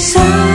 Sun.